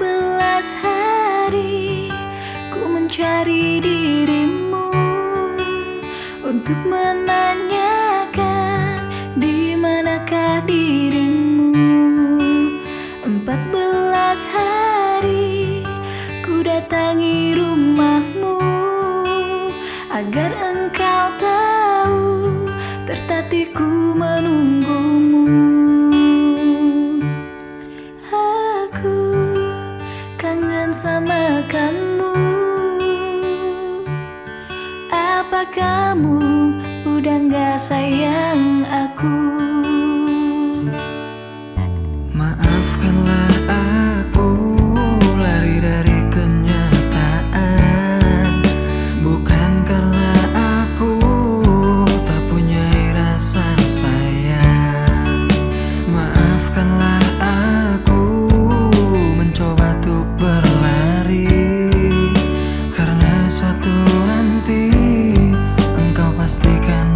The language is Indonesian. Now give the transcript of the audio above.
belas hari ku mencari dirimu untuk kamu udah gak sayang aku? pastikan